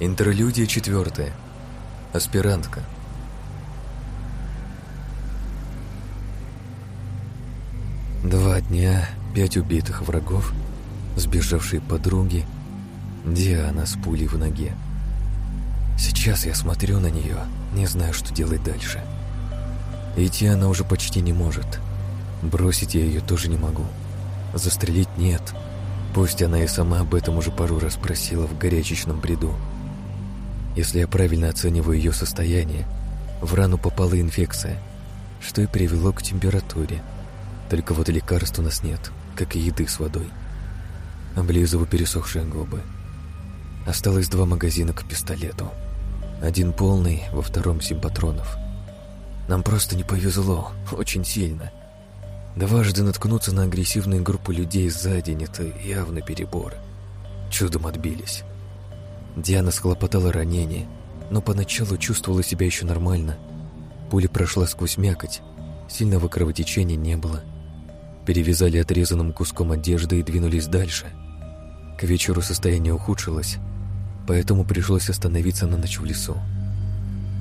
Интерлюдия четвертая. Аспирантка. Два дня, пять убитых врагов, сбежавшие подруги, Диана с пулей в ноге. Сейчас я смотрю на нее, не знаю, что делать дальше. Идти она уже почти не может. Бросить я ее тоже не могу. Застрелить нет. Пусть она и сама об этом уже пару раз просила в горячечном бреду. Если я правильно оцениваю ее состояние, в рану попала инфекция, что и привело к температуре. Только вот лекарств у нас нет, как и еды с водой. Облизываю пересохшие губы. Осталось два магазина к пистолету. Один полный, во втором семь патронов. Нам просто не повезло, очень сильно. Дважды наткнуться на агрессивную группу людей за день — это явно перебор. Чудом отбились. Диана схлопотала ранение, но поначалу чувствовала себя еще нормально. Пуля прошла сквозь мякоть, сильного кровотечения не было. Перевязали отрезанным куском одежды и двинулись дальше. К вечеру состояние ухудшилось, поэтому пришлось остановиться на ночь в лесу.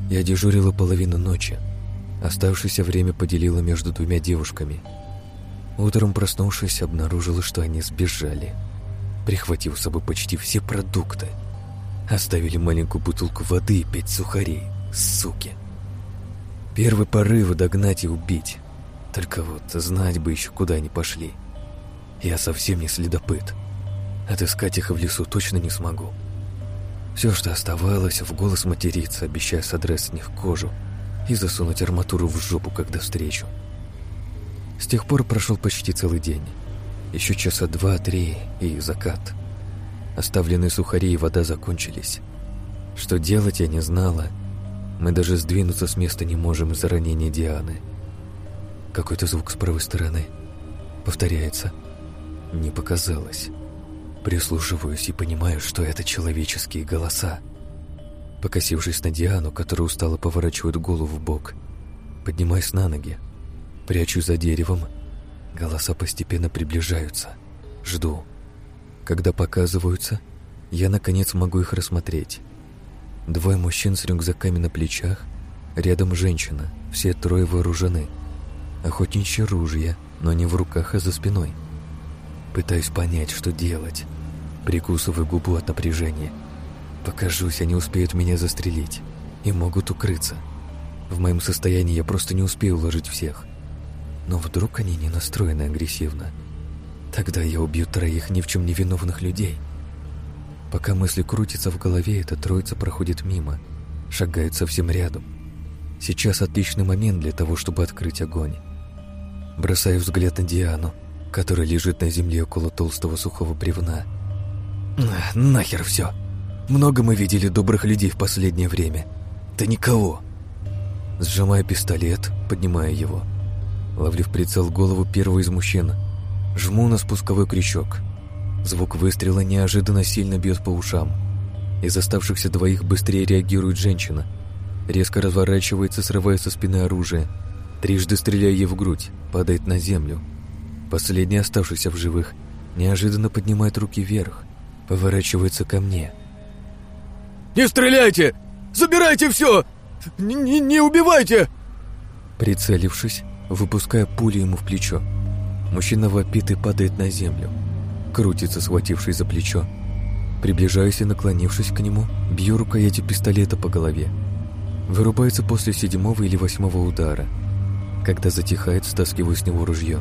Я дежурила половину ночи. Оставшееся время поделила между двумя девушками. Утром проснувшись, обнаружила, что они сбежали, прихватив с собой почти все продукты – Оставили маленькую бутылку воды и пять сухарей. Суки. Первый порыв — догнать и убить. Только вот знать бы еще, куда они пошли. Я совсем не следопыт. Отыскать их в лесу точно не смогу. Все, что оставалось, в голос материться, обещая содрать с них кожу и засунуть арматуру в жопу, когда встречу. С тех пор прошел почти целый день. Еще часа два-три и закат — Оставленные сухари и вода закончились. Что делать, я не знала. Мы даже сдвинуться с места не можем из-за ранения Дианы. Какой-то звук с правой стороны. Повторяется. Не показалось. Прислушиваюсь и понимаю, что это человеческие голоса. Покосившись на Диану, которая устало поворачивает голову в бок, поднимаюсь на ноги, прячу за деревом. Голоса постепенно приближаются. Жду. Когда показываются, я наконец могу их рассмотреть. Двое мужчин с рюкзаками на плечах, рядом женщина, все трое вооружены. Охотничьи ружья, но не в руках, а за спиной. Пытаюсь понять, что делать. Прикусываю губу от напряжения. Покажусь, они успеют меня застрелить и могут укрыться. В моем состоянии я просто не успею уложить всех. Но вдруг они не настроены агрессивно. Тогда я убью троих ни в чем не виновных людей. Пока мысли крутятся в голове, эта троица проходит мимо, шагает совсем рядом. Сейчас отличный момент для того, чтобы открыть огонь. Бросаю взгляд на Диану, которая лежит на земле около толстого сухого бревна. «Нахер все! Много мы видели добрых людей в последнее время. Да никого!» Сжимаю пистолет, поднимая его. Ловлю в прицел голову первого из мужчин – Жму на спусковой крючок. Звук выстрела неожиданно сильно бьет по ушам. Из оставшихся двоих быстрее реагирует женщина. Резко разворачивается, срывая со спины оружие. Трижды стреляя ей в грудь, падает на землю. Последний, оставшийся в живых, неожиданно поднимает руки вверх, поворачивается ко мне. «Не стреляйте! Забирайте все! Не, не убивайте!» Прицелившись, выпуская пулю ему в плечо. Мужчина вопит и падает на землю. Крутится, схватившись за плечо. Приближаюсь и, наклонившись к нему, бью рукоятью пистолета по голове. Вырубается после седьмого или восьмого удара. Когда затихает, стаскиваю с него ружье.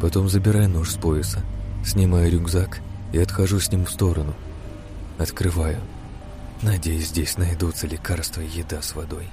Потом забираю нож с пояса, снимаю рюкзак и отхожу с ним в сторону. Открываю. Надеюсь, здесь найдутся лекарства и еда с водой.